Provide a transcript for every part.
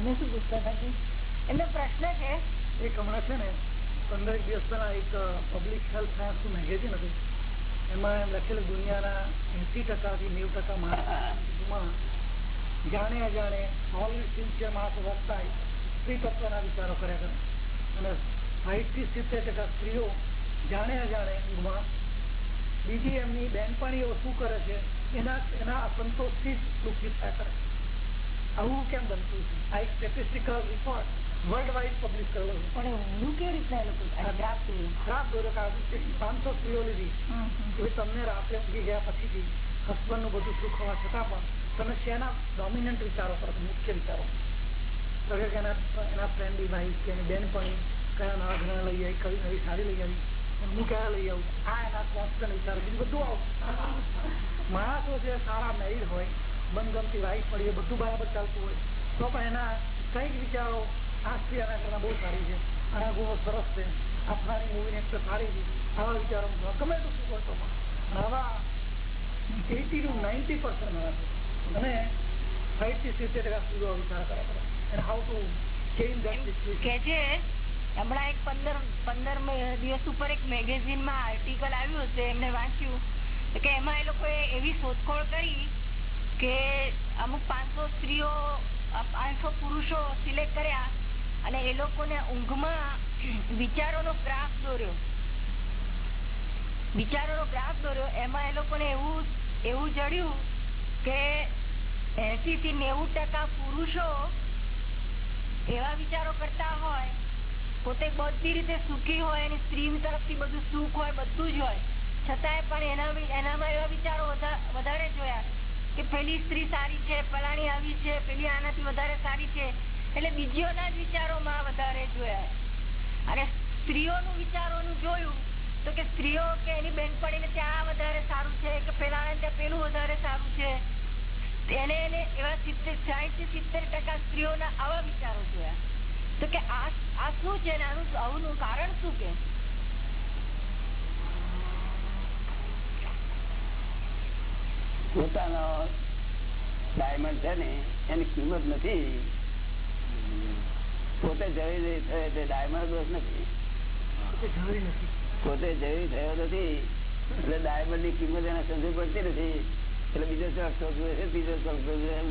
તમે શું પૂછતા હતા એમનો પ્રશ્ન છે. એક હમણાં છે ને, પંદર દિવસ પહેલા એક પબ્લિક હેલ્થ સાયન્સ મેગેઝિન હતું. એમાં એમ લખેલું, દુનિયાના એસી ટકાથી નેવું ટકા માણસમાં જાણે અજાણે સોલિડ સિન્સિયર માણસો વધતા સ્ત્રી તત્વના વિચારો કર્યા કરે અને સાહીઠથી સિત્તેર ટકા સ્ત્રીઓ જાણે અજાણે ઊંઘમાં બીજી એમની બહેનપણીઓ શું કરે છે, એના એના અસંતોષથી જ દુઃખી થયા કરે આવું કેમ બનતું આ એક statistical report world wide publish કરેલો પણ હું કેવી રીતના એ લોકો? ખરાબ દોરો પાંચસો લીધી. હમ, હમ. તમને રાત્રે ઉગી ગયા પછીથી હસબન્ડનું બધું સુખ હોવા છતાં પણ તમે શેના ડોમિનન્ટ વિચારો પર મુખ્ય વિચારો. તો કે એના એના ફ્રેન્ડ ભાઈ કે એની બહેનપણી કયા નવા ઘણા લઈ આવી કઈ નવી સારી લઈ આવી હું કયા લઈ આવું? આ એના કોન્સ્ટન્ટ વિચારો બધું આવું. માણસો જે સારા મેરિડ હોય મનગમતી વાઈફ પડી બધું બરાબર ચાલતું હોય. તો પણ એના કંઈક વિચારો આ સ્ત્રી આના કરતા બહુ સારી છે. આના ગુણો સરસ છે. આ ફલાણી મૂવી ને સારી છે. આવા વિચારો ગમે તો શું કરતો પણ. આવા એટી ટુ નાઇન્ટી પર્સન્ટ માણસો અને સાઈઠથી સિત્તેર ટકા સુધી વિચાર કરે. છે અને હાઉ ટુ ચેન્જ કે છે હમણાં એક પંદર પંદર મે- દિવસ ઉપર એક મેગેઝિનમાં આર્ટિકલ આવ્યું હતું એમને વાંચ્યું. કે એમાં એ લોકોએ એવી શોધખોળ કરી કે અમુક પાંચસો સ્ત્રીઓ પાંચસો પુરુષો સિલેક્ટ કર્યા અને એ લોકોને ઊંઘમાં વિચારોનો ગ્રાફ દોર્યો. વિચારોનો ગ્રાફ દોર્યો. એમાં એ લોકોને એવું એવું જડ્યું કે એસી થી નેવું ટકા પુરુષો એવા વિચારો કરતા હોય, પોતે બધી રીતે સુખી હોય એની સ્ત્રી તરફથી બધું સુખ હોય, બધું જ હોય. છતાંય પણ એના એનામાં એવા વિચારો વધા- વધારે જોયા. કે પેલી સ્ત્રી સારી છે, ફલાણી આવી છે, પેલી આનાથી વધારે સારી છે, એટલે બીજીઓના જ વિચારોમાં વધારે જોયા અને સ્ત્રીઓનું વિચારોનું જોયું તો કે સ્ત્રીઓ કે એની બેનપણીને ત્યાં વધારે સારું છે કે પેલા ત્યાં પેલું વધારે સારું છે, એને એને એવા સિત્તેર સાહીઠથી સિત્તેર ટકા સ્ત્રીઓના આવા વિચારો જોયા. તો કે આ આ શું છે આનું આવું કારણ શું કે? પોતાનો ડાયમંડ છે ને એની કિંમત નથી. પોતે જવી થયો તે ડાયમંડ દોષ નથી. પોતે જવી થયો નથી એટલે ડાયમંડની કિંમત એને સમજ પડતી નથી. એટલે બીજો ચોક શોધવું છે બીજો ચોક શોધવું એમ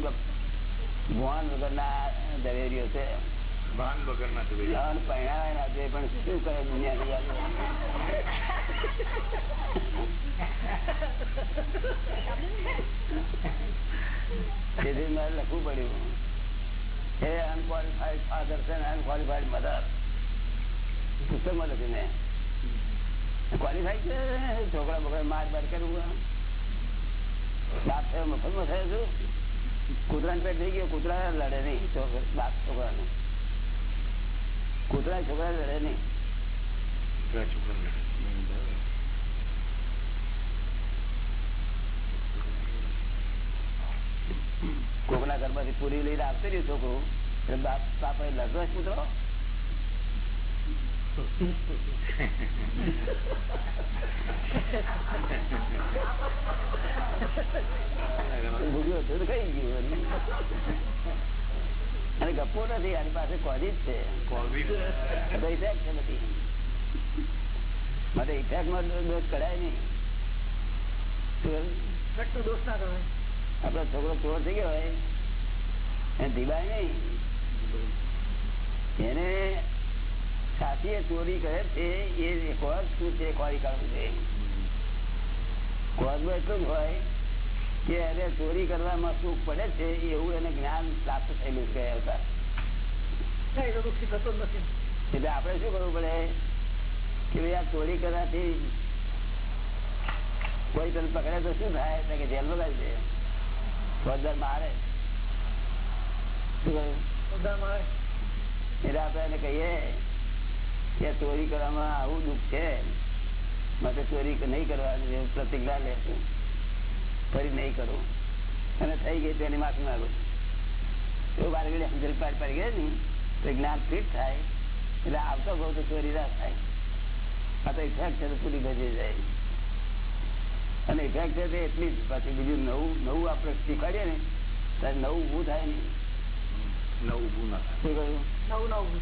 ભાન વગર ના ઝવેરીઓ છે. ભાન વગર ના ના પણ શું કરે દુનિયાની યાદ તેથી મારે લખવું પડ્યું હે અનક્વોલિફાઈડ ફાધર છે અનક્વોલિફાઈડ મધર પુસ્તકમાં લખ્યું મેં ક્વોલિફાઈડ છે છોકરા બોકરા માર બાર કરવું બાપ થયો મફતમાં થયો છું કૂતરાને પેટ થઈ ગયો કૂતરા લડે નહીં છોકરા બાપ છોકરાને કૂતરા છોકરા લડે નહીં કોકના ઘરમાંથી પૂરી લઈને આવતો રહ્યું છોકરું? બાપ બાપે ભૂગ્યું હતું કઈ ગયું અને ગપ્પો નથી આની પાસે કોજી જ છે. ઇફેક્ટ છે બધી. માટે ઇફેક્ટમાં દોષ કરાય નહીં. દોષ ના કરાય આપડો છોકરો ચોર થઈ ગયો હોય એને ધીબાય નહીં. એને સાથી ચોરી કરે છે એ કોજ શું છે ખોરી કાઢવું છે કોજમાં એટલું જ હોય કે એને ચોરી કરવામાં સુખ પડે છે એવું એને જ્ઞાન પ્રાપ્ત થયેલું છે હતા એટલે આપણે શું કરવું પડે? કે ભાઈ આ ચોરી કરવાથી કોઈ તને પકડે તો શું થાય? કે જેલમાં દે. ફોજદાર મારે. એટલે આપણે એને કહીએ કે ચોરી કરવામાં આવું દુઃખ છે. માટે ચોરી નહીં કરવાની એવું પ્રતિજ્ઞા લેશું. ફરી નહીં કરું. અને થઈ ગઈ તેની માફી માગું એવું બારગડી સમજણ પાડી પાડી ગયા ને તો જ્ઞાન ફિટ થાય. એટલે આવતો ભાવ તો ચોરી ના થાય. આ તો ઇફેક્ટ છે તો પૂરી ભજી જાય. અને ઇફેક્ટ છે તે એટલી જ. પાછી બીજું નવું નવું આપણે શીખવાડીએ ને ત્યારે નવું ઊભું થાય નહીં. નવું ઊભું ના થાય. નવું નવું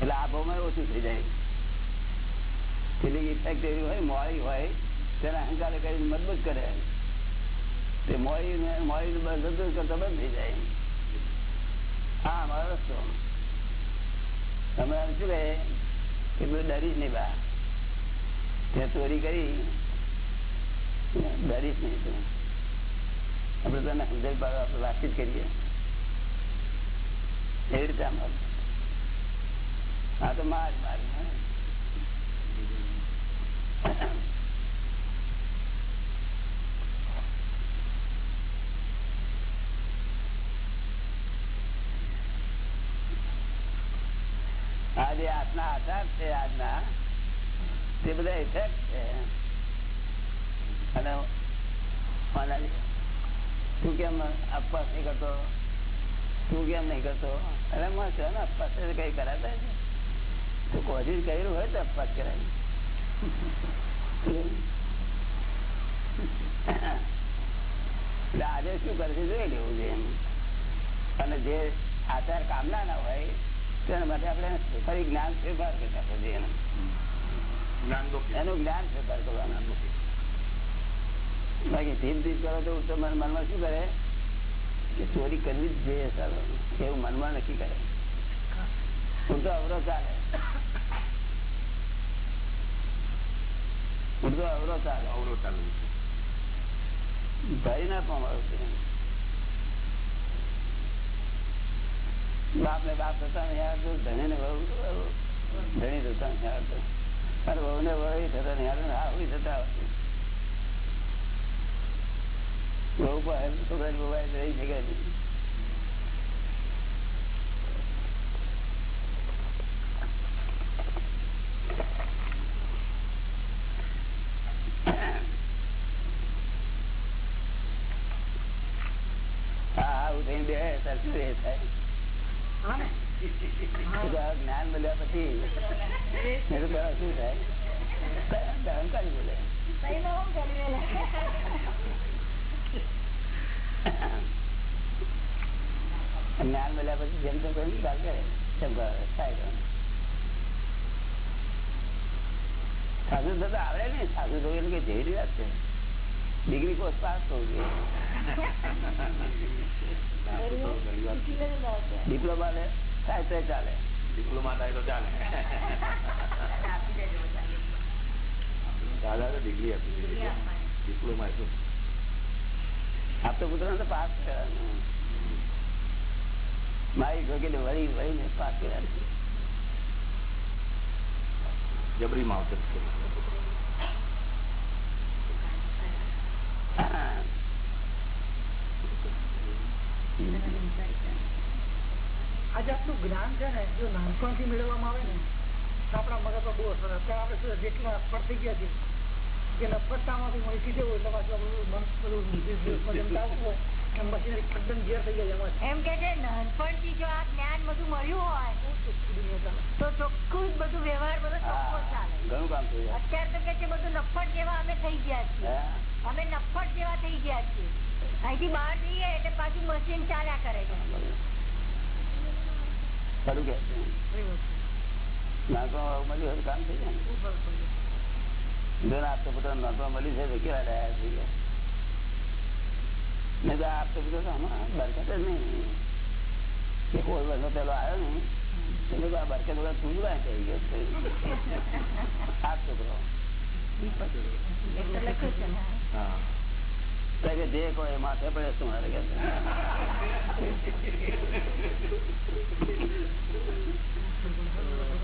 એટલે આ ભાવમાં ઓછું થઈ જાય. પેલી ઇફેક્ટ એવી હોય મોડી હોય તેને અહંકાર કરીને મજબૂત કરે. તે મોડી ને મોડી બધું કરતા બંધ થઈ જાય. હા મારો રસ્તો. તમે શું કહે? કે બધું જ નહીં બા. ત્યાં ચોરી કરી ડરીશ નહીં તું આપણે તને સમજાવી પાડો, આપણે વાતચીત કરીએ. એવી રીતે આમ હા તો માર માર હા. આ જે આજના આધાર છે આજના તે બધા ઇફેક્ટ છે અને અને તું કેમ અપવાસ નહીં કરતો તું કેમ નહીં કરતો? અરે માં છે ને અપવાસ કઈ કરાતા છે તો કોશિશ કર્યું હોય તો અપવાસ કરાય. એટલે આજે શું કરશે જોઈ લેવું છે એમ. અને જે આચાર કામના ના હોય તેના માટે આપણે ફરી જ્ઞાન ફેરફાર કરતા પછી એનું એનું જ્ઞાન ફેરફાર કરવાનું. બાકી ધીમ ધીમ કરો તો મન મનમાં શું કરે? કે ચોરી કરવી જ જોઈએ સારો એવું મનમાં નક્કી કરે. ઉડતો અવરો ચાલે ઉડતો અવરો ચાલે અવરો ચાલુ છે. ભરી ના પામવાનું છે. બાપ ને બાપ થતા યાર તો ધણી ને વહુ ધણી થતા યાર તો. અને વહુ ને વહી થતા યાર આવડી થતા આવતું બહુ મોબાઈલ રહી શકે નહીં હા આવું થઈને બે સરખું એ થાય હા ને તો આ જ્ઞાન મળ્યા પછી મેં તો કહ્યું, શું થાય અહંકારી બોલે જ્ઞાન મળ્યા પછી જેમ તેમ કોઈ નિકાલ કરે તેમ કરે, થાય તો. સાધુ થતા આવડે ને સાધુ થવું એટલે કે જેવી વાત છે ડિગ્રી કોર્સ પાસ થવું જોઈએ. ડિપ્લોમા લે થાય તો ચાલે. ડિપ્લોમા થાય તો ચાલે. દાદા તો ડિગ્રી આપી દીધી. ડિપ્લોમા શું આપતો પુત્ર તો પાસ કરવાનું મારી ઠોકીને વળી વળીને પાસ કરવાનું જબરી માવતર છે. આજે આપણું જ્ઞાન છે ને જો નાનપણથી મેળવવામાં આવે ને, તો આપણા મગજમાં બહુ અસર અત્યારે આપણે શું જેટલા અસફળ થઈ ગયા છે કે નફરતામાંથી મળી દેવું એટલે પાછું આપણું મન બધું જમતા આવતું હોય. એમ. કે છે નાનપણથી જો આ જ્ઞાન બધું મળ્યું હોય તો ચોખ્ખું બધું વ્યવહાર બધો ચોખ્ખો ચાલે. ઘણું કામ થઈ જાય. અત્યારે તો કે છે બધું નફ્ફટ જેવા અમે થઈ ગયા છીએ. અમે નફ્ફટ જેવા થઈ ગયા છીએ. અહીંથી બહાર જઈએ એટલે પાછું મશીન ચાલ્યા કરે છે. કામ થઈ જાય આપતો મળ્યું છે કેવા રહ્યા થઈ ગયા નહીં તો આપતો પુત્ર તો હમણાં બરકત જ નહીં કે કોઈ વર્ષો પેલો આવ્યો ને એટલે તો આ બરકત વગર તું જ વાંચ થઈ ગયો છે. આ છોકરો એ તો લખ્યું છે ને હા તો કે જે કોઈ માથે પડે શું મારે કે છે.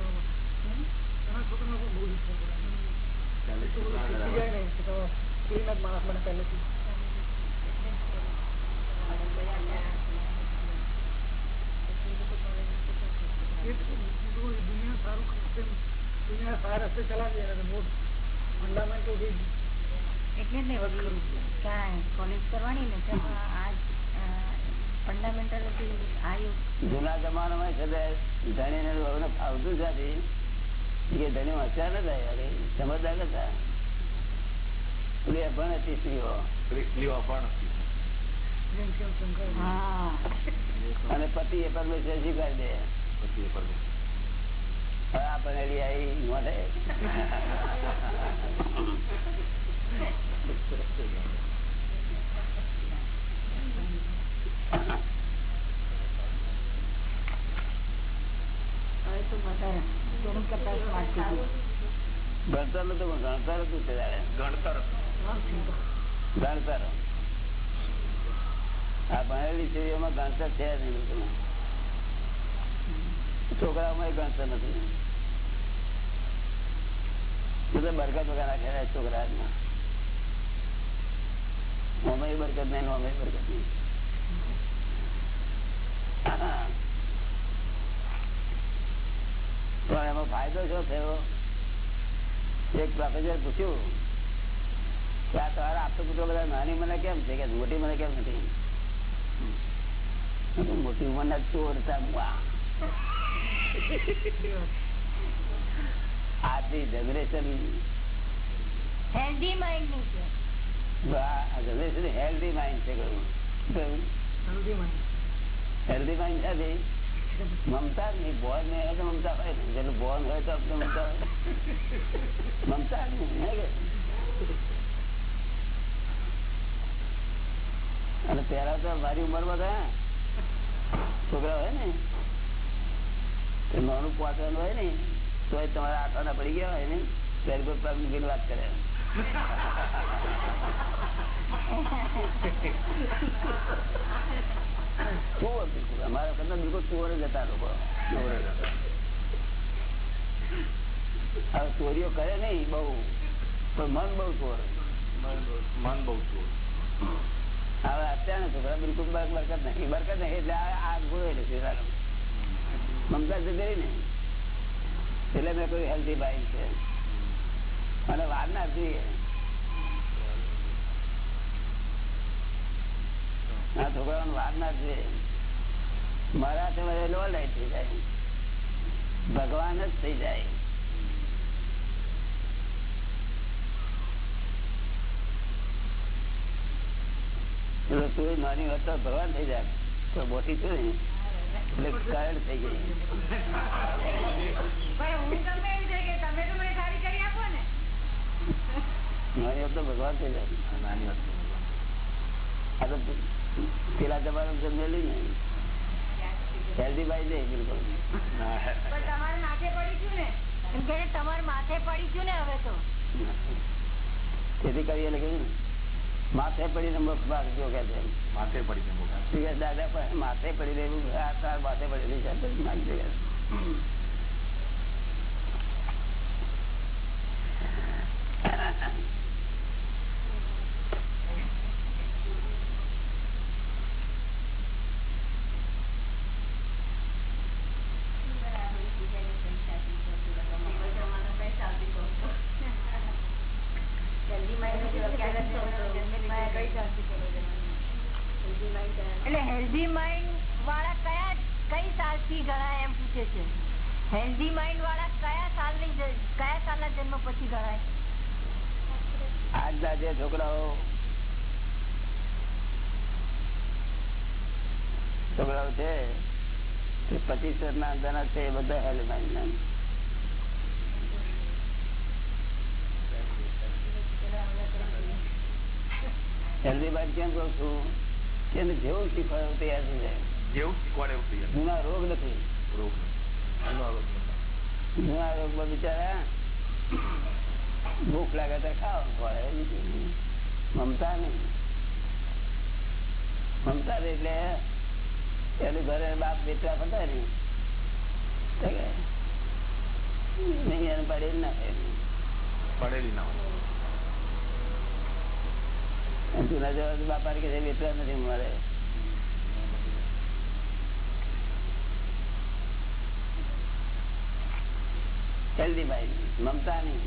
ઘણા છોકરાનો પણ બહુ હિસ્સો પડે તો બધું શીખી જાય ને કે તમે કોઈના જ માણસ બને પહેલેથી એ તો બધું દુનિયા ને ને જૂના જમાનામાં છે તે ધણીને વહુને ફાવતું જ નથી. એ ધણી હોશિયાર નતા અરે સમજદાર નતા પેલી હતી, સ્ત્રીઓ. સ્ત્રીઓ પણ હતી. અને પતિ એ પરમેશ્વર સ્વીકાર દે? પછી એ પરમેશ્વર. હવે આ આવી મોઢે. હવે તો વધારે તેની કરતા સ્માર્ટ થઈ ગયું ભણતર નતું પણ ગણતર હતું ગણતર. ગણતર. આ ભણેલી સ્ત્રીઓમાં ગણતર છે નહીં છોકરાઓમાં ગણતર નથી. બધા બરકત વગર રાખેલા છોકરા ઓમે બરકત નહીં ઓમે બરકત નહીં. પણ એમાં ફાયદો શું થયો? એક પ્રોફેસર પૂછ્યું કે આ તમારા આપતો પુત્રો બધા નાની મને કેમ છે? કે મોટી મને કેમ નથી? મોટી ઉંમરના ચોર. આજની જનરેશન હેલ્ધી માઇન્ડ છે. જનરેશન હેલ્ધી માઇન્ડ છે કહ્યું હેલ્ધી માઇન્ડ સાથે મમતા નહીં બોન ને હોય તો મમતા હોય ને. જેનું બોન હોય તો મમતા હોય. મમતા નહીં હે કે? અને પેલા તો મારી ઉંમરમાં છોકરા હોય ને નાનું પોતાનું હોય ને તો તમારા આઠવાના પડી ગયા હોય ને, ત્યારે કોઈ પગ મૂકીને વાત કરે. ચોરીઓ કરે નહીં, બહુ. પણ મન બહુ ચોર. મન બહુ ચોર. હવે અત્યારના છોકરા બિલકુલ બરકત નહીં. બરકત નહીં, એટલે આ ગુણો એટલે મમતા જતી ને, એટલે મેં કોઈ હેલ્ધી બાઈક છે. અને વારના જોઈએ આ છોકરાઓને વારના જોઈએ મારા તમારે લો થઈ જાય. ભગવાન જ થઈ જાય. નાની વાત ભગવાન થઈ જાય. તો મોટી છું ને એટલે કારણ થઈ ગઈ. પણ હું તમને એમ છે કે તમે તો નાની ભગવાન થઈ જાય. નાની વાત આ તો પેલા જમાનો જન્મેલી ને. હેલ્ધી બાઈ દે બિલકુલ. પણ તમારે માથે પડી છું ને. એમ કે તમારે માથે પડી છું ને હવે તો. તેથી કરીએ લખ્યું માથે પડીને મોક્ષ ભાગ જો કે છે માથે પડીને કે દાદા પણ માથે પડી રહેવું આ તાર માથે પડેલી છે માગી દે. એટલે હેલ્ધી માઇન્ડ વાળા કયા કઈ સાલથી ગણાય એમ પૂછે છે હેલ્ધી માઇન્ડ વાળા કયા સાલની કયા સાલ ના જન્મ પછી ગણાય આજના જે છોકરાઓ છોકરાઓ છે તે ના ધના છે એ બધા માઇન્ડ ના હેલ્ધી માઇન્ડ કેમ કઉ છું? કે જેવું શીખવાડે તૈયાર થઈ જાય? જેવું શીખવાડે જૂના રોગ નથી. રોગ. જૂના રોગમાં બિચારા ભૂખ લાગે તો ખાવાનું પડે મમતા નહીં. મમતા એટલે એનું ઘરે બાપ બેટા બધા નહીં પડેલ ના પડેલી ના જૂના જવા બાપા કે બેટવા નથી મળે. હેલ્ધી ભાઈ મમતા નહીં.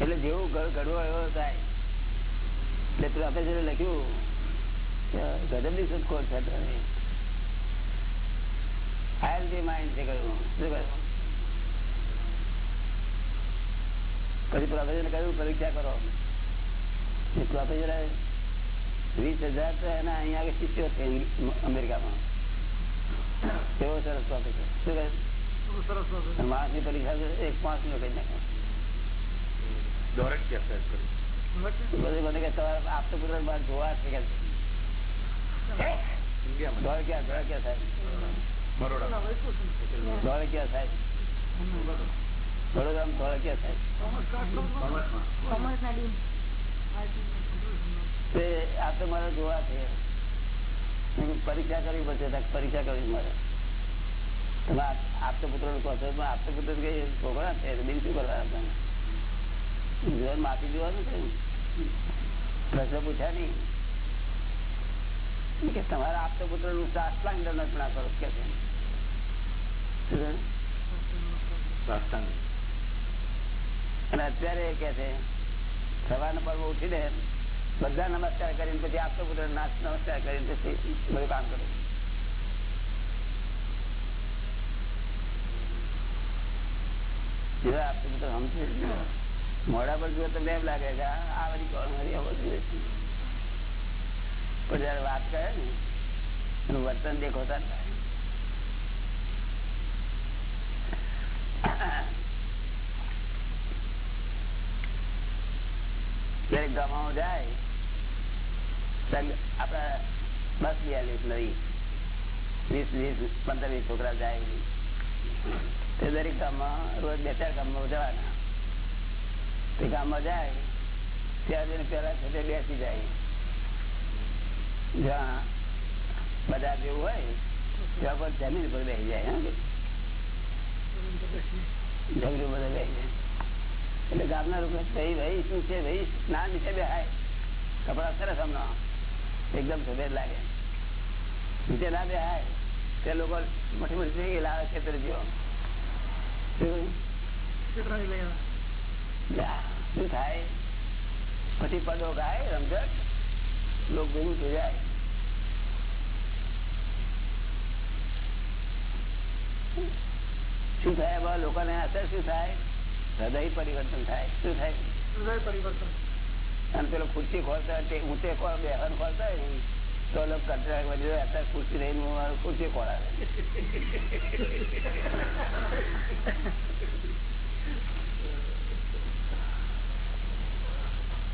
એટલે જેવું ઘડવો એવો થાય. એટલે પ્રોફેસરે લખ્યું કે ગજબની શોધખોળ છે તારી. હેલ્ધી માઇન્ડ છે કહ્યું શું કહ્યું પછી પ્રોફેસર કહ્યું પરીક્ષા કરો એ પ્રોફેસર વીસ હજાર તો એના અહીંયા આગળ શિષ્યો છે અમેરિકામાં કેવો સરસ પ્રોફેસર શું કહે બહુ સરસ બાબત. માણસની પરીક્ષા તો એક પાંચ નો કઈ નાખે Direct exercise કરી. બધું મને કે તમારે આપતો પુત્ર બાર જોવા છે કે પરીક્ષા કરવી પડશે પરીક્ષા કરવી મારે તમે આપતો પુત્ર કહો છો આપતો પુત્ર કઈ છોકરા છે બિલ શું કરવા માફી દેવાનું છે પ્રશ્ન પૂછ્યા નહીં. કે તમારા આપતો પુત્રનું સાષ્ટાંગ દંડ ના કરો કે. અને અત્યારે કે છે સવારના પર્વ ઉઠીને બધા નમસ્કાર કરીને પછી આપતો પુત્ર નાશ નમસ્કાર કરીને પછી બધું કામ કરે જેવા આપતો પુત્ર સમજે મોડા પર જો તમને એમ લાગે કે આ બધી કોણ મારી બધું. જયારે વાત કરે ને, એનું વર્તન દેખોતા જાય આપડા બસ બિયાલીસ વીસ વીસ, પંદર, વીસ છોકરા જાય તે દરેક ગામમાં રોજ બે, ચાર ગામમાં જવાના. તે ગામમાં જાય ત્યાં પેલા છે બેસી જાય. જ્યાં બધા જેવું હોય ત્યાં પર જમીન પર બેસી જાય ઝઘડું બધા? બેસી જાય. એટલે ગામના લોકો ભાઈ ભાઈ શું છે ભાઈ? ના નીચે બેહાય. કપડા સરસ હમણાં એકદમ સફેદ લાગે. નીચે ના બેહાય. તે લોકો મોટી મોટી થઈ લાવે ખેતર જેવો. શું? થાય? પછી પદો ગાય રમઝટ. લોક ભેગું થઈ જાય શું થાય એમાં લોકોને અસર શું થાય? હૃદય પરિવર્તન થાય. શું થાય? હૃદય પરિવર્તન. અને પેલો ખુરશી ખોલતા ઊંચે ખોલ બેહન ખોલતા હોય તો લોકો કંટાળા વધી અત્યારે ખુરશી રહીને હું ખુરશી ખોલાવે બિલકુલ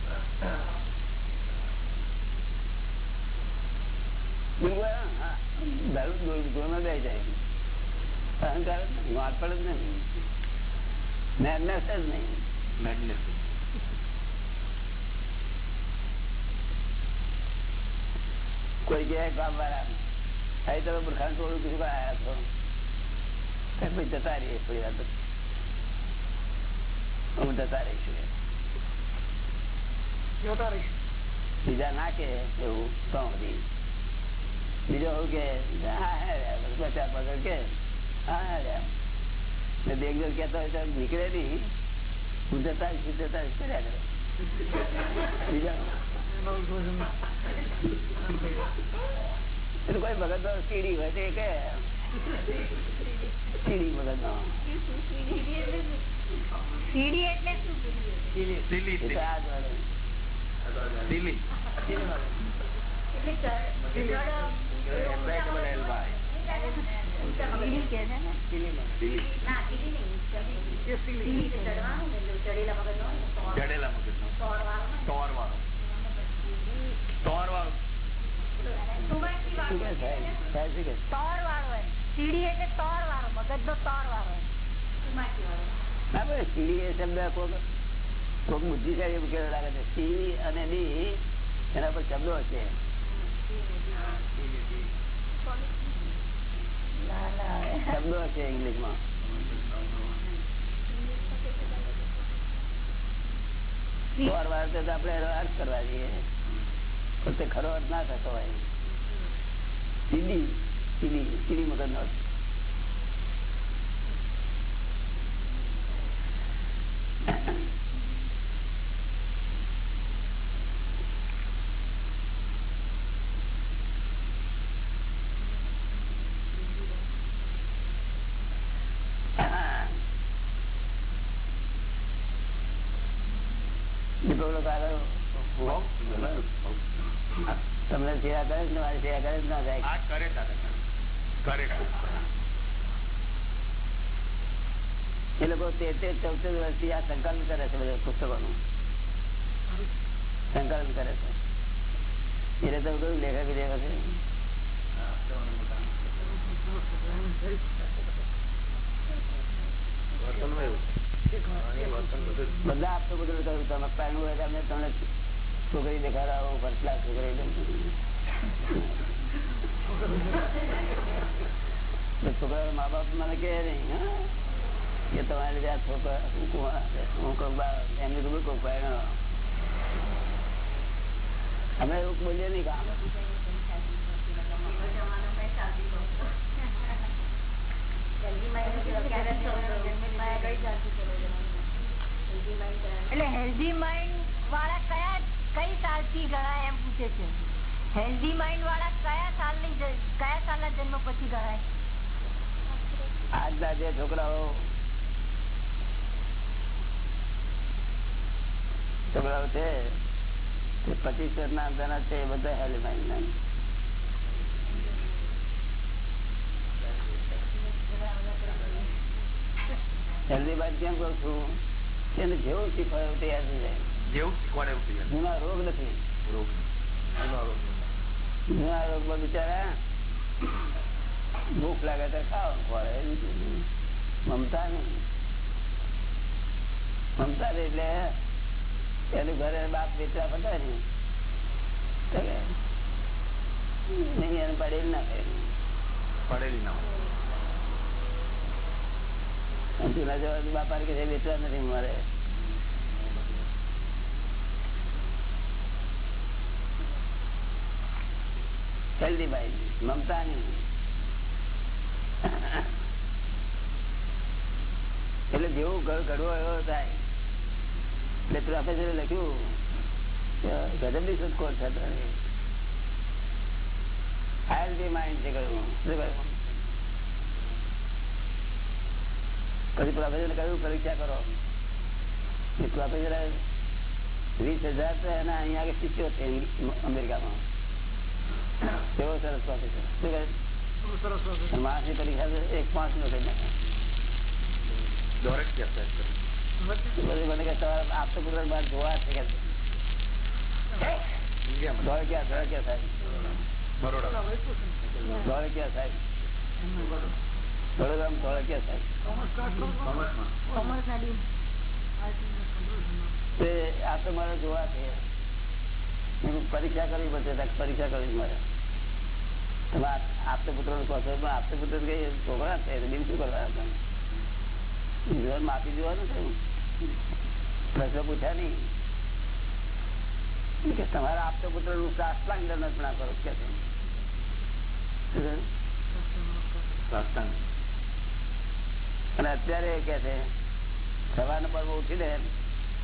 હા, હા. દારૂ દોરમાં જાય અહંકાર જ નહીં વાત પડે જ નહીં મેડનેસ જ નહીં Madness. કોઈ ગયા ગામ વાળા અહીં તમે બુરખાન તોડું કીધું કે આયા છો ભાઈ જતા રહીએ થોડી વાત હું જતા રહીશું જોતા રહીશ બીજા ના કે એવું તો બીજો કે રે, બસ કે હા હે રે. ને દેખ દેખ કહેતો હોય તો નીકળે નહીં હું જતા જતા કર્યા કરે કોઈ ભગત નો સીડી હોય તે કે સીડી ભગત નો સીડી એટલે શું સીડી. આ. એટલે by. સીડી સીડી ચડેલા બુદ્ધિશાળી લાગે છે સી અને ડી એના પર શબ્દો હવે. શબ્દો છે ઇંગ્લિશ આપડે અર્થ કરવા જઈએ ફક્ત ખરો અર્થ ના થતો હોય સીધી સીધી Thank you. તમને સેવા કરે ને મારી સેવા કરે ના જાય કરે કરે એ લોકો તેર ચૌદ વર્ષથી આ સંકલન કરે છે બધા પુસ્તકોનું. સંકલન કરે છે. એટલે તો કયું લેખક વિધેયક છે. વર્તનમાં એવું છે વર્તન બધું બધા આપતો બધું કહ્યું તમે પહેલું હોય તમને તમને છોકરી દેખાડાવો ફર્સ્ટ ક્લાસ છોકરી તો છોકરા મા બાપ મને કહે નહીં હા? કે તમારે લીધે આ છોકરા હું કુંવારા છે. હું કહું બા એમની તો કોઈ પહેણો અમે એવું બોલીએ નહીં કામ એટલે હેલ્ધી માઇન્ડ વાળા કયા કઈ સાલથી ગણાય એમ પૂછે છે? હેલ્ધી માઇન્ડ વાળા કયા સાલની કયા સાલના જન્મ પછી ગણાય? આજના જે છોકરાઓ છોકરાઓ છે તે પચીસ વર્ષના અંદરના છે એ બધા હેલ્ધી માઇન્ડ ના હેલ્ધી માઇન્ડ કેમ કઉ છું? એને જેવું શીખવાય એવું તૈયાર થઈ જાય. જેવું શીખવાડે જૂના રોગ નથી. રોગ જૂના રોગમાં બિચારા ભૂખ લાગે તો ખાવ પડે મમતા નહીં મમતા એટલે એનું ઘરે બાપ વેચવા પડતા નહીં એને પડેલ ના પડેલી ના હોય જવા બાપા કે વેચવા નથી મારે જલ્દીભાઈ મમતા નહીં એટલે જેવું ઘડવો એવો થાય. એટલે પ્રોફેસરે લખ્યું ગજબની શોધખોળ છે આયલ બી માઇન્ડ છે, કહ્યું. શું કહ્યું? પછી પ્રોફેસર કહ્યું પરીક્ષા કરો? એ પ્રોફેસર વીસ હજાર તો એના અહીંયા આગળ શિષ્યો છે અમેરિકામાં. કેવો સરસ પ્રોફેસર શું કહે? સરસ સરસ માસની પરીક્ષા તો એક પાંચ નો કરી નાખે દોરેક કે અસર કરે. પછી મને કે તમારે આપતો પુત્ર બાર જોવા છે કે ઇન્ડિયામાં. દોડ ક્યાં દોડ ક્યાં સાહેબ બરોડા. દોડ ક્યાં સાહેબ વડોદરામાં દોડ ક્યાં સાહેબ કોમર્સમાં કોમર્સના ડીન તે આ તો મારે જોવા છે. પરીક્ષા કરવી પડશે પરીક્ષા કરવી મારે તમે આપતો પુત્ર કહો છો પણ આપતો પુત્ર કઈ છોકરા છે? બીજું શું કરવા જીવન માફી દેવાનું છે પ્રશ્ન પૂછ્યા નહીં. કે તમારા આપતો પુત્રનું શાસ્ત્રાંગ ના કરો કે? સાષ્ટાંગ અને અત્યારે એ કે છે સવારના પર્વ ઉઠીને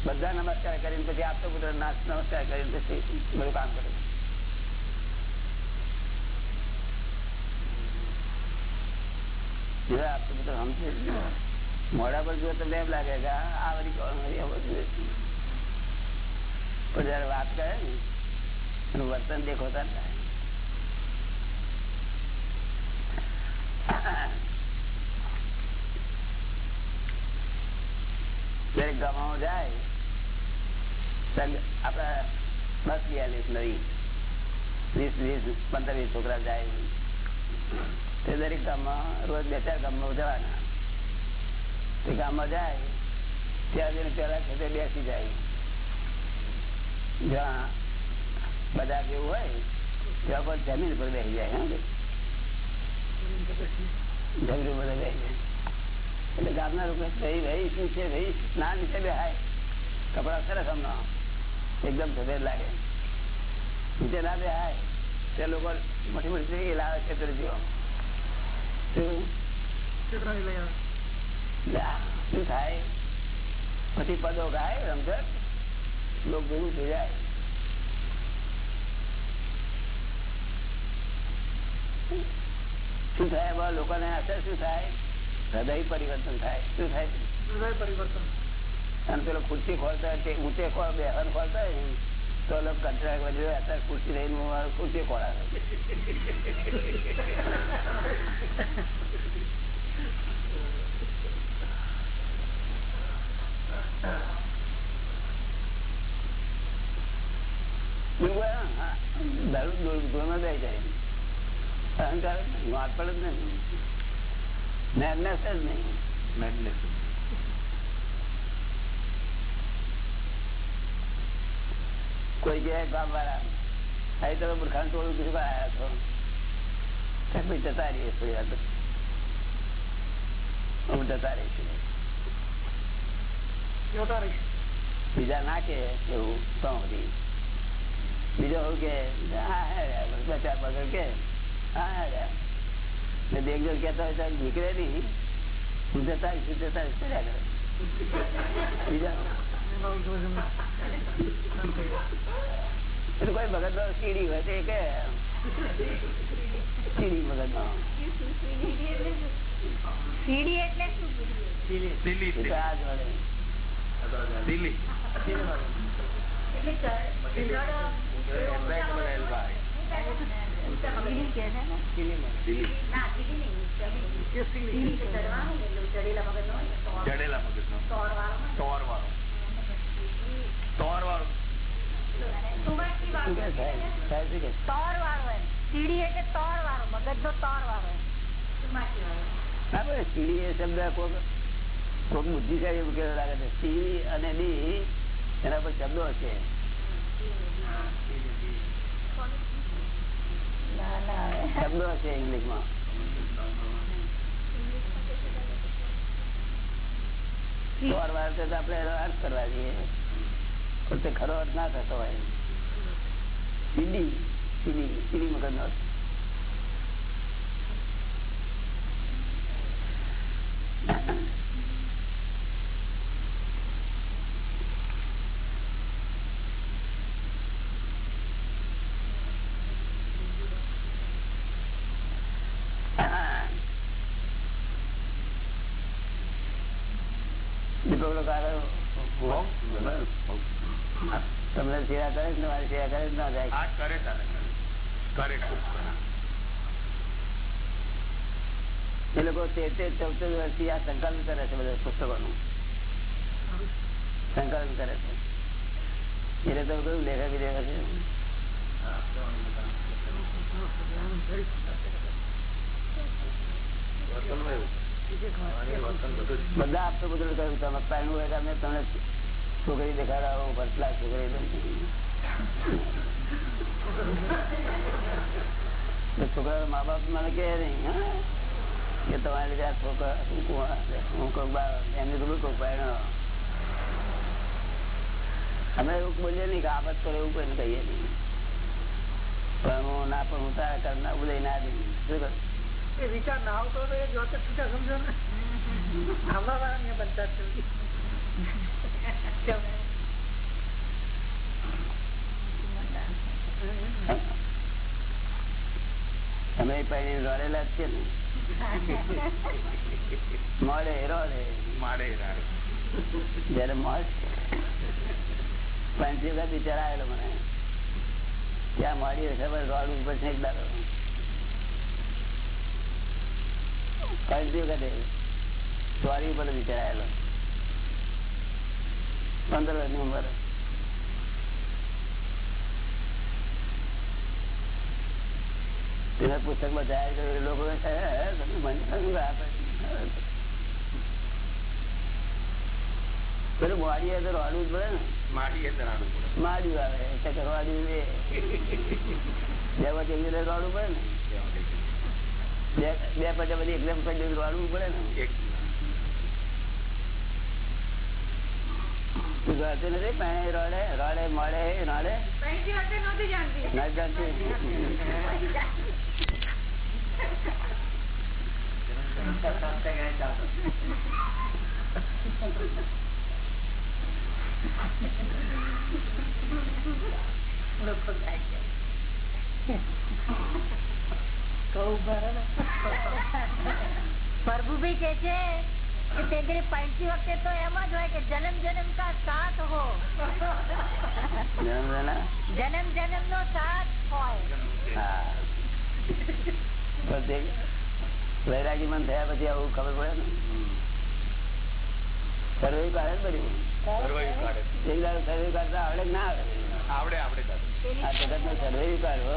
બધા નમસ્કાર કરીને પછી આપતો પુત્ર નાચ નમસ્કાર કરીને પછી બધું કામ કરે જો આપતો પુત્ર સમજે જ ને. મોઢા પર જો તમને એમ લાગે કે આ આ બધી કોણ હોય, આ બધું પણ જયારે વાત કરે ને એનું વર્તન દેખોતા જ થાય દરેક ગામમાં જાય ત્યારે આપડા બસ બિયાલીસ નવી વીસ વીસ, પંદર, વીસ છોકરા જાય તે દરેક ગામમાં રોજ બે, ચાર ગામમાં જવાના. તે ગામમાં જાય, ત્યાં જઈને પેલા ખેતે બેસી જાય. જ્યાં બધા જેવું હોય, ત્યાં પર જમીન પર બેસી જાય, હા ભાઈ જમીન પર બેસી જાય. એટલે ગામના લોકો ભાઈ છે ભાઈ? ના નીચે બેહાય. કપડા સરસ હમણાં એકદમ સફેદ લાગે. નીચે ના બેહાય. તે લોકો મોટી મોટી જગ્યાએ લાવે છે જેવો શું? થાય? પછી પદો ગાય રમઝટ. લોક ભેગું થઈ જાય. શું થાય? લોકોને અસર શું થાય? હૃદય પરિવર્તન થાય. શું થાય? હૃદય પરિવર્તન. અને પેલો ખુરશી ખોલતા ઊંચે ખોલ બેહન ખોલતા હોય તો અલગ કંટાળ વધ્યો અત્યારે ખુરશી હું ખુરશી દારૂ ધોરમાં જાય અહંકાર વાત પડે જ નહીં. મેડનેસ જ નહીં Madness. કોઈ ગયા ગામ વાળા અહીં તમે મૂર્ખાન ટોળું કીધું આવ્યા છો ત્યાં ભાઈ જતા રહીએ વાર પછી. અમે જતા રહીશું બીજા ના કે એવું તો બીજો એવું કે હા હે રહ્યા. બે પગલ કે હા હા બે જણ હોય નીકળે નહીં. શુદ્ધતા શુદ્ધતા કર્યા કરે. બીજા. એટલે કોઈ ભગત નો સીડી હોય તો એ કે સીડી ભગત નો સીડી એટલે શું Silly, એ બુદ્ધિશાળી એવું કેવું લાગે છે સી અને ડી એના પર શબ્દો છે. શબ્દો છે ઇંગ્લિશમાં આપડે અર્થ કરવા જઈએ. પણ ખરો અર્થ ના થતો હોય. સીડી સીડી સીડી મગજ લોકો આગળ તમને સેવા કરે ને મારી સેવા કરે ના જાય કરે કરે. કરે એ લોકો તેર ચૌદ વર્ષથી આ સંકલન કરે છે બધા પુસ્તકોનું. સંકલન કરે છે. એટલે તો કયું લેખા બી લેવા છે? વર્તનમાં એવું. બધું આપતો બધું કહ્યું તમે પાયણું હોય તો તમને છોકરી દેખાડાવો ભરતલા છોકરી છોકરા મા બાપ મને કે નહીં કે તમારે લીધે આ છોકરા હું કોઈક એમને તો અમે એવું બોલીએ નહીં કે આ કરો એવું કોઈને કહીએ નહીં. પણ હું ના પણ હું તારા કરના ઉદય ના દઈ શું કરું? એ વિચાર ના આવતો તો એ જોતે છૂટા સમજો ને. આવવા વાળાની પંચાયત ચલતી. અમે રડેલા જ છે ને. મળે રડે. મારે જયારે મળ. પંચી વખત વિચાર આવેલો મને ત્યાં મળી ખબર રોડ ઉપર છે એક દાડો. પંચી વખતે ચોરી ઉપર વિચાર પંદર વર્ષની ઉંમર. તેના પુસ્તકમાં જાય તો લોકો? પેલું મોડીએ તો રોડવું જ પડે ને. માડીએ તો રાડવું પડે. માડ્યું આવે એ. બે પછી એક જગ્યાએ રોડવું પડે ને. બે બે પછી બધી એકદમ રોડવું પડે ને. એક તું જાણતી નથી પણ રોડે રોડે મળે રોડે. ના જાણતી. પ્રભુભાઈ કે છે કે તે ઘડી પંચી વખતે તો એમ જ હોય કે જન્મ જન્મ કા સાથ હો. જન્મ જન્મ? નો સાથ હોય. વૈરાગી મન થયા પછી આવું ખબર પડે ને? સર્વે કાઢે જ બધું? સર્વૈવ કાઢે એક દાડો સર્વે કાઢતા આવડે ના આવડે? આવડે આવડે. આ જગત નો સર્વે કાઢવો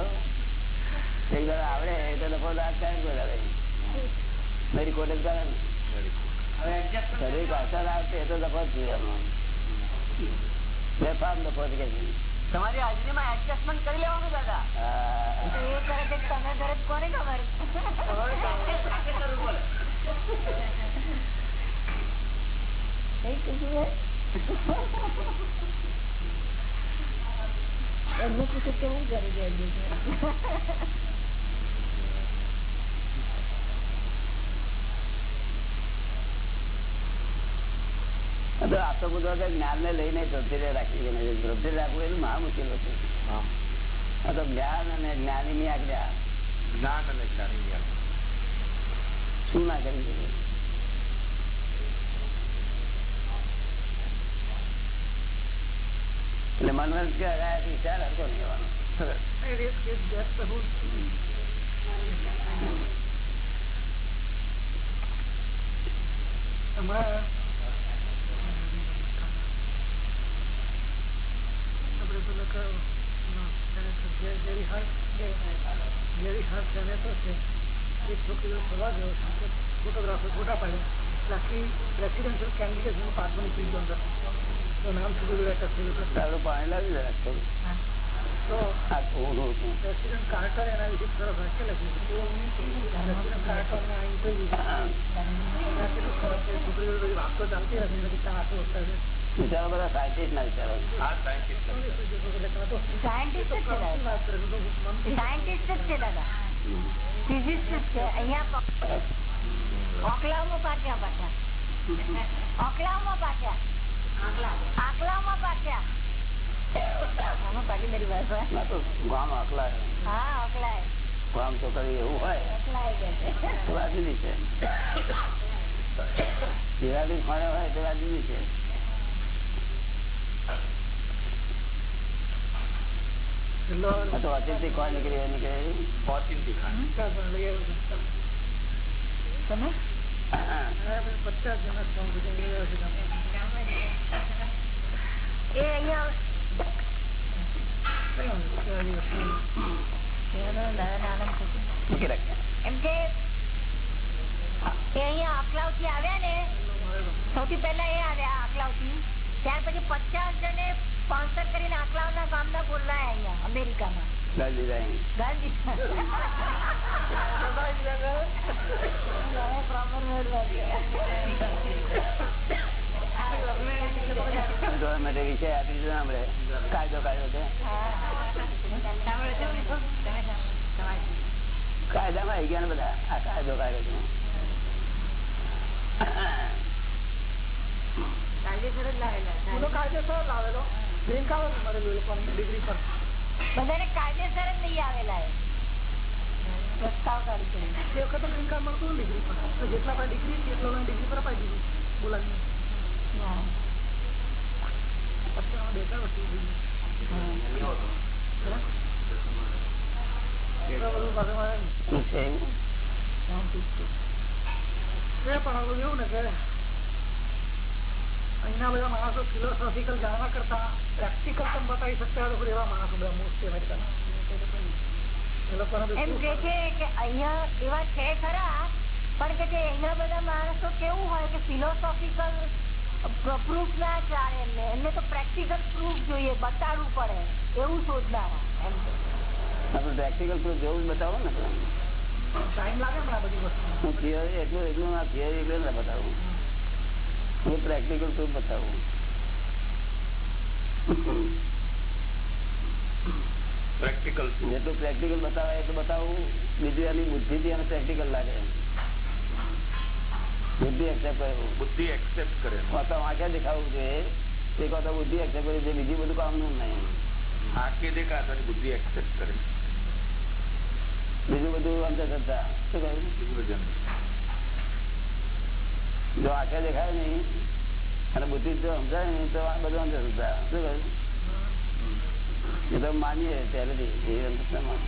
આવડે તો લખો દાંત કાઢી બોલાવે મારી કોટ જ કાઢે ને સર્વે કાઢતા ના આવડે એ તો લખો જ જોઈએ આમાં. બેફામ લખો જ કે છે. તમારી હાજરી માં એડજસ્ટમેન્ટ કરી લેવાનું દાદા હા. એ કરે છે તમે કરે કોને ખબર એમને પૂછે કેવું કરી દે આ તો બધું જ્ઞાન ને લઈને ધોતી રાખી ધોતી રાખવું એનું મહા મુશ્કેલ હતું આ તો જ્ઞાન અને જ્ઞાની ની આજ્ઞા. જ્ઞાન અને જ્ઞાની શું ના કરી શકે? એટલે મનવંત કે આ વિચાર હરકો નહીં અમારા એક છોકરીઓ નામ સુધી લેટર થયું છે તારું તો આ પ્રેસિડેન્ટ કાર્ટર એના વિશે સરસ વાક્ય લખ્યું કાર્ટરના ઇન્ટરવ્યુ સરસ છે છોકરીઓ બધી વાતો ચાલતી હતી આટલું છે વિચારો બધા સાયન્ટિસ્ટ ના વિચારો. સાયન્ટિસ્ટ જ છે દાદા. સાયન્ટિસ્ટ જ છે દાદા. ફિઝિસ્ટ છે. અહીંયા ઓકલાવમાં પાક્યા પાછા. ઓકલાવમાં પાક્યા. આકલાવમાં પાક્યા. આમાં પાકી મારી ભાષા ના તો ગામ અકલાય હા ઓકલાય ગામ તો કરી એવું હોય. અકલાય કે છે. દિવાળી ખોણે હોય તો છે. તો અતિથિ કોણ નીકળી એ નીકળે ખાન તમે? પચાસ જણા સૌથી પહેલા એ આવ્યા આકલાવથી ત્યાર પછી પચાસ જણે સ્પોન્સર કરીને આકલાવ ના ગામ ના બોલાયા અહીંયા અમેરિકામાં. ગાડી જાય ગાંધી Proper word વાપર્યો. ગવર્મેન્ટ વિષય આપી કાયદો કાયદો છે. કાયદામાં આવી ગયા બધા. આ કાયદો કાયદો છે. પૂરો કાયદેસર લાવેલો. ગ્રીન કાર્ડ મળેલું લોકોની ડિગ્રી પર. બધાને કાયદેસર જ આવેલા પ્રસ્તાવ કાઢી કરીને. એ વખતે ગ્રીન કાર્ડ મળતું ડિગ્રી પર. તો જેટલા પણ ડિગ્રી હતી ડિગ્રી પર અપાઈ દીધી. પછી આમાં બેઠા વસ્તુ પણ હવે એવું ને કે અહીંના બધા માણસો ફિલોસોફિકલ જાણવા કરતા પ્રેક્ટિકલ તમે બતાવી શકતા હોય તો એવા માણસો બધા મોસ્ટ અમેરિકાના એ લોકોને એમ બધું કે છે કે અહીંયા એવા છે ખરા પણ કે છે એના બધા માણસો કેવું હોય કે ફિલોસોફિકલ પ્રૂફ ના ચાલે એમને. એમને તો પ્રેક્ટિકલ પ્રૂફ જોઈએ બતાડવું પડે. એવું શોધનારા એમ કે. આપણે પ્રેક્ટિકલ પ્રૂફ જેવું જ બતાવો ને. ટાઈમ લાગે ને આ બધી વસ્તુ હું થિયરી એટલું એટલું ના થિયરી એટલે ના બતાવું. હું પ્રેક્ટિકલ પ્રૂફ બતાવું. પ્રેક્ટિકલ જેટલું પ્રેક્ટિકલ બતાવે એટલું બતાવું. બીજું એની બુદ્ધિ થી એને પ્રેક્ટિકલ લાગે બુદ્ધિ એક્સેપ્ટ કરે. બુદ્ધિ એક્સેપ્ટ કરે. તો દેખાવું જોઈએ તે કાં તો બુદ્ધિ એક્સેપ્ટ કરે છે બીજું બધું કામનું નહીં. આંખે દેખાતા બુદ્ધિ એક્સેપ્ટ કરે. બીજું બધું અંધશ્રદ્ધા. શું કહ્યું? જો આંખે દેખાય નહીં, અને બુદ્ધિ જો સમજાય નહીં, તો બધું અંદર સમજાય શું કહ્યું એ તો માનીએ પહેલેથી એ અંધશ્રદ્ધામાં.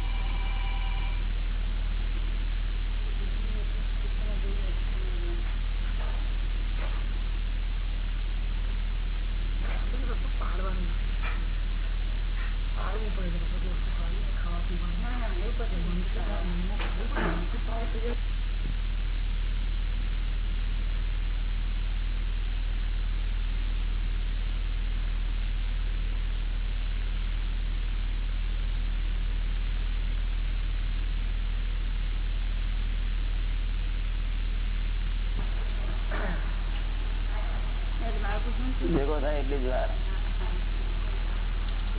બધી વસ્તુ પાડવાની પાડવું પડે છે બધી વસ્તુ પાડીને ખાવા પીવાનું ના ના એવું બધું મનથી પાડે તો જે મારે પૂછવું છે ભેગો થાય એટલી જ વાર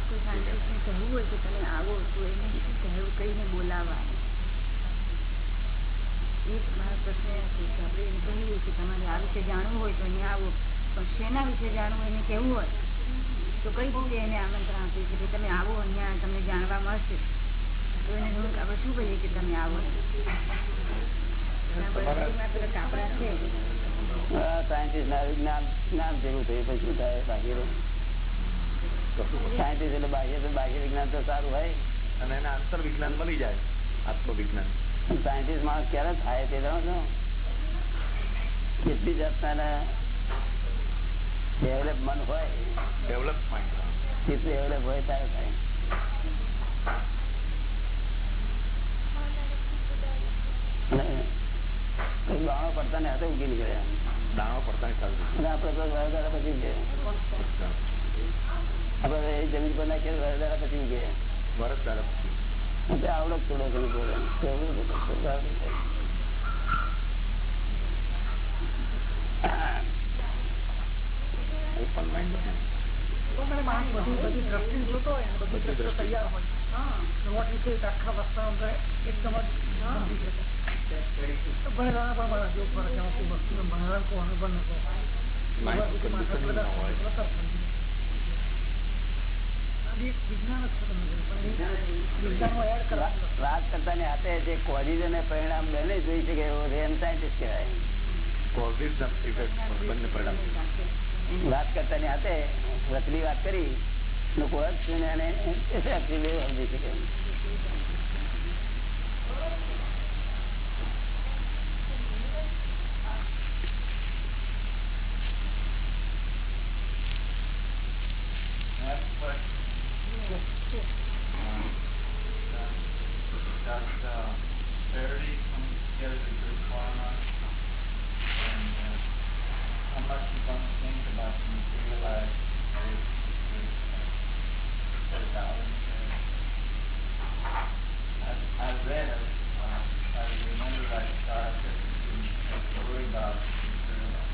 કોઈ સાયન્ટિસ્ટને કહેવું હોય કે તમે આવો તો એને શું કહેવું કહીને બોલાવવા એ જ મારો પ્રશ્ન એ છે કે આપણે એને કહીએ કે તમારે આ વિશે જાણવું હોય તો અહીંયા આવો પણ શેના વિશે જાણવું એને કહેવું હોય તો કઈ રીતે એને આમંત્રણ આપીએ કે ભાઈ તમે આવો અહીંયા તમને જાણવા મળશે તો એને થોડુંક આપણે શું કહીએ કે તમે આવો? કાપડા છે. સાયન્ટિસ્ટ ના જ્ઞાન જ્ઞાન જેવું થયું પછી શું થાય બાકી સાયન્ટિસ્ટ એટલે બાહ્ય બાહ્ય વિજ્ઞાન તો સારું હોય. અને એના આંતર વિજ્ઞાન મળી જાય આત્મવિજ્ઞાન. સાયન્ટિસ્ટ માણસ ક્યારે થાય તે જાણો છો? કેટલી જાતના ડેવલપ મન હોય. ડેવલપ માઇન્ડ ડેવલપ હોય ત્યારે થાય અને કઈ બાણો પડતા ને હાથે ઉગી નીકળે દાણો પડતાની ચાલુ અને આપડે તો વરદારા પછી ઉગે. આપડે એ જમીન પર નાખીએ તો વરદારા પછી ઉગે. વરસ દાડા પછી. તે આવડો જ થોડો ઘણો બોલે. કેવું બધું ઓપન માઇન્ડ તો મને માણસ બધી બધી દ્રષ્ટિ જોતો હોય અને બધી દ્રષ્ટિ તૈયાર હોય તો what you say કે આખા વસ્તુમાં આપણે એકદમ જ સમજી શકે. તો ભણેલાના પણ મારા જેવું ફરક છે. આમાં કોઈ વસ્તુનો ભણેલાને કોઈ અનુભવ નતો. Mind બધી માથા conditioning ના હાથે જે કોઝિઝ અને પરિણામ બંને જોઈ શકે એવો રેમ સાયન્ટિસ્ટ કહેવાય કોઝિસ બંને પરિણામ વાત કરતા ની હાથે વચલી વાત કરી લોકો જ છે ને એને actually સમજી શકે that uh, charity comes together to good karma, and uh, how much you don't think about when you realize there's, there's uh, there's balance there. I, I read it, uh, I remember I started to worry about it, to realize.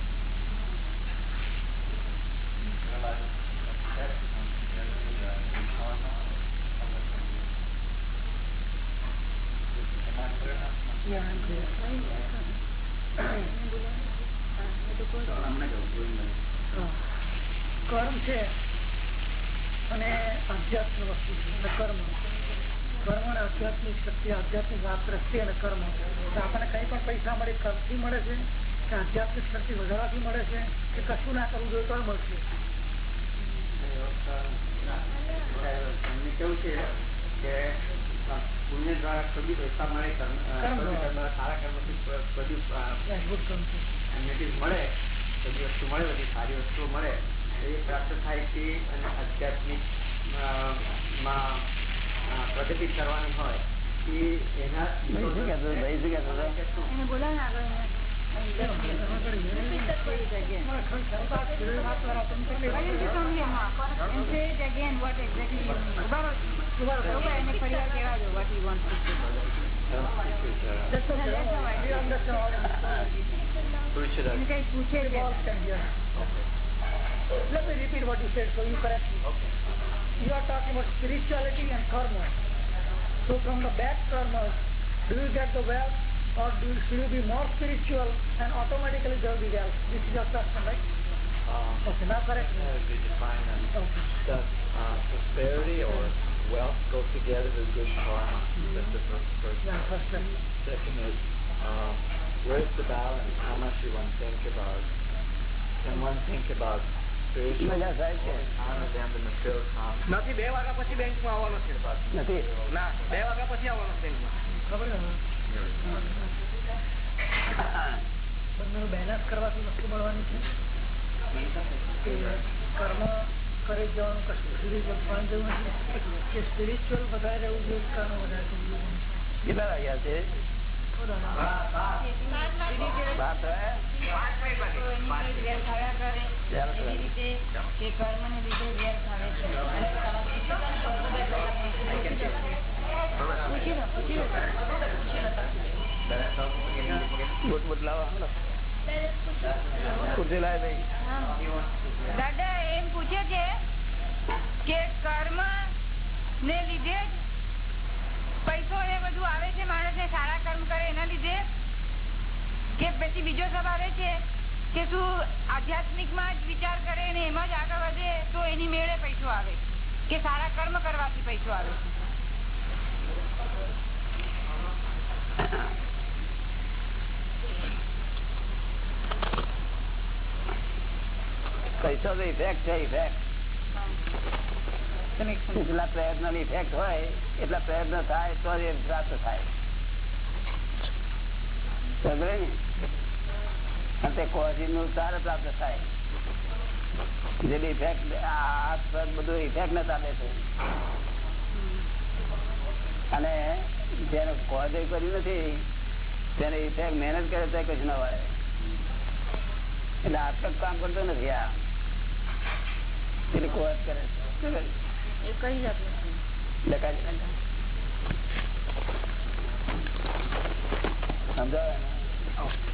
You realize that charity comes together with uh, good karma, how much you Am I clear enough? Yeah, I'm clear. હા. કર્મ છે અને આધ્યાત્મ વસ્તુ છે અને કર્મ કર્મ અને આધ્યાત્મિક શક્તિ આધ્યાત્મિક વાત દ્રષ્ટિ અને કર્મ તો આપણને કઈ પણ પૈસા મળે કર્મથી મળે છે કે આધ્યાત્મિક શક્તિ વધારવાથી મળે છે કે કશું ના કરવું જોઈએ તો મળશે એમને કેવું છે કે પુણ્ય દ્વારા કદી પૈસા મળે કર્મ અ, કર્મ કર્મ દ્વારા. દ્વારા, સારા કર્મથી બ- બધું અ, Yes, good કર્મ છે એમને જે મળે બધી વસ્તુ મળે બધી સારી વસ્તુઓ મળે એ પ્રાપ્ત થાય છે અને આધ્યાત્મિકમાં પ્રગતિ કરવાની હોય એ એના પૂછે Let me repeat what you said so you correct me. You are talking about spirituality and karma. So from the bad karma, do you get the wealth or do you, should you be more spiritual and automatically there will be wealth? This is your question, right? Um, Okay, now correct me. how you define that? Okay. Does uh, prosperity or wealth go together with good karma? That's the first, first. Yeah, first question. Second is, um, Where's the balance? How much should one think about? Can one think about નથી બે વાગ્યા પછી બેંકમાં આવવાનો છે. નથી. ના બે વાગ્યા પછી આવવાનો બેંકમાં ખબર છે બેલેન્સ કરવાથી વસ્તુ મળવાની છે. કર્મ કરી જવાનું કશું? સ્પિરિચ્યુઅલ પણ જવું નથી? કે સ્પિરિચ્યુઅલ વધારે રહેવું જોઈએ વધારે કેટલા વાગ્યા છે? બાર થયા? દાદા એમ પૂછે છે કે કર્મ ને લીધે પૈસો એ બધું આવે છે માણસ સારા કર્મ કરે એના લીધે કે પછી બીજો સવાલ આવે છે કે શું આધ્યાત્મિકમાં જ વિચાર કરે ને એમાં જ આગળ વધે તો એની મેળે પૈસો આવે. કે સારા કર્મ કરવાથી પૈસો આવે. પૈસો તો ઇફેક્ટ છે ઇફેક્ટ જેટલા પ્રયત્નની ઇફેક્ટ હોય એટલા પ્રયત્નો થાય તો જ પ્રાપ્ત થાય. અને કોઝિનનું તારે પ્રાપ્ત થાય. ઇફેક્ટ આ બધું ઇફેક્ટ ને ચાલે છે. અને જેને કોઝે કર્યું નથી તેને ઇફેક્ટ મહેનત કરે તો કશું ના વળે. એટલે આટક કામ કરતો નથી આ. એટલે કોઝ કરે છે. એ કઈ જાતનું સમજાવે ને?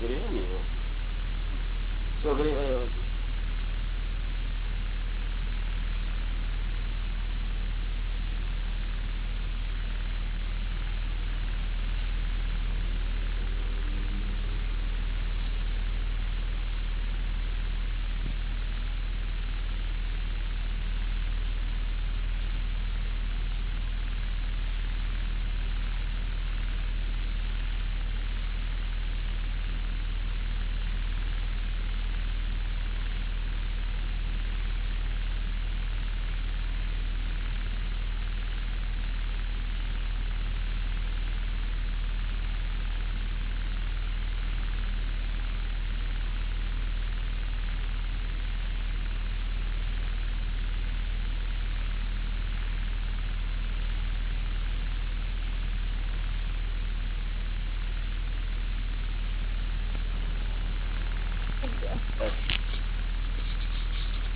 ને એવો. છોકરી હોય એવો.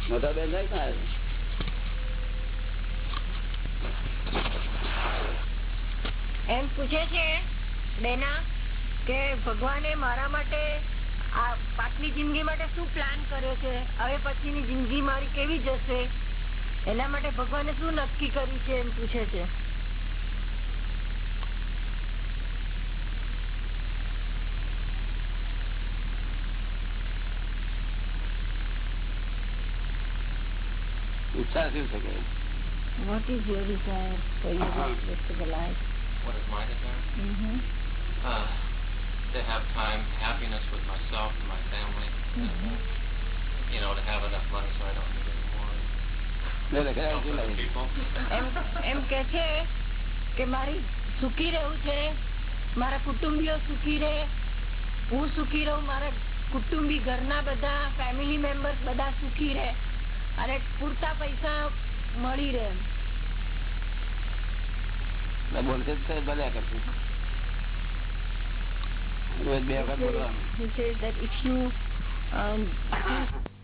મોટા બેન જાય ક્યાં એમ પૂછે છે, બેના, કે ભગવાને મારા માટે આ પાછલી જિંદગી માટે શું પ્લાન કર્યો છે? હવે પછીની જિંદગી મારી કેવી જશે? એના માટે ભગવાને શું નક્કી કર્યું છે એમ પૂછે છે. ઈચ્છા શું શકે what is your desire for your rest of life What is my desire? Uh, to have time, happiness with myself and my family. And, uh, you know, to have enough money so I don't need any more. લે લખાય Help શું other લાગે people. એમ એમ કે છે કે મારી સુખી રહેવું છે મારા કુટુંબીઓ સુખી રહે હું સુખી રહું મારા કુટુંબી ઘરના બધા ફેમિલી મેમ્બર્સ બધા સુખી રહે અને પૂરતા પૈસા મળી રહે બોલશે ભલે કરશું. બે વખત બોલવાનું